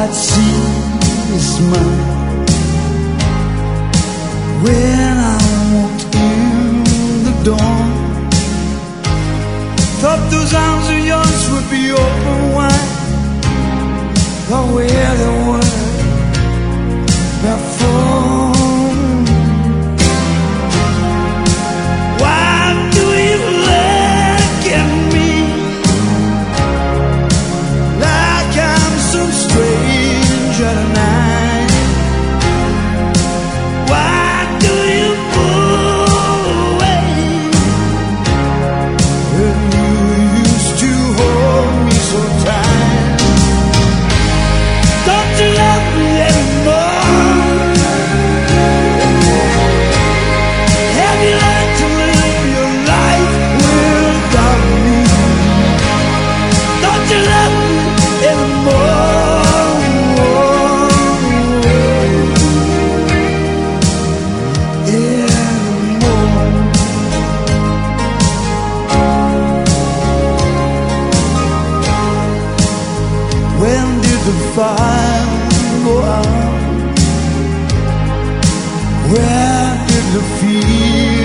That sea is mine. where fire go out? Where did the fear?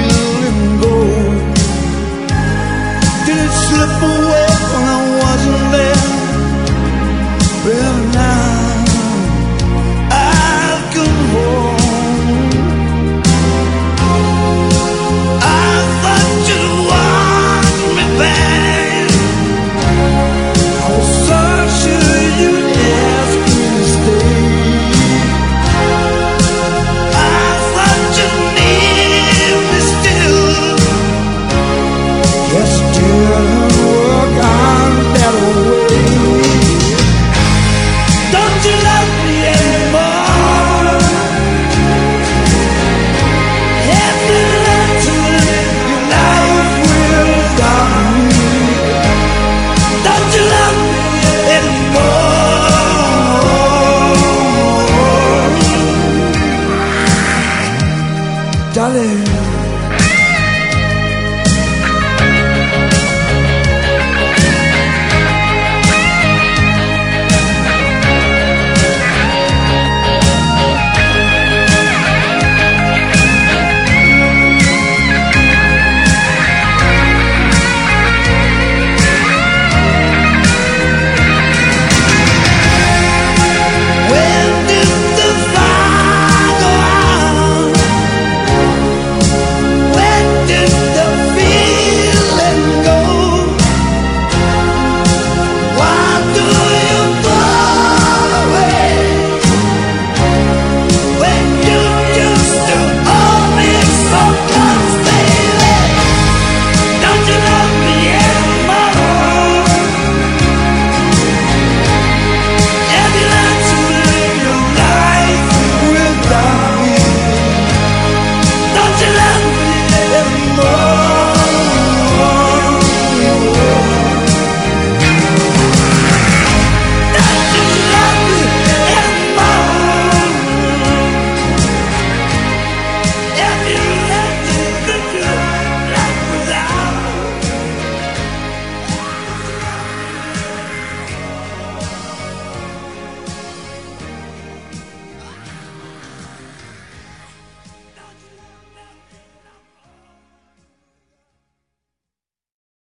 you.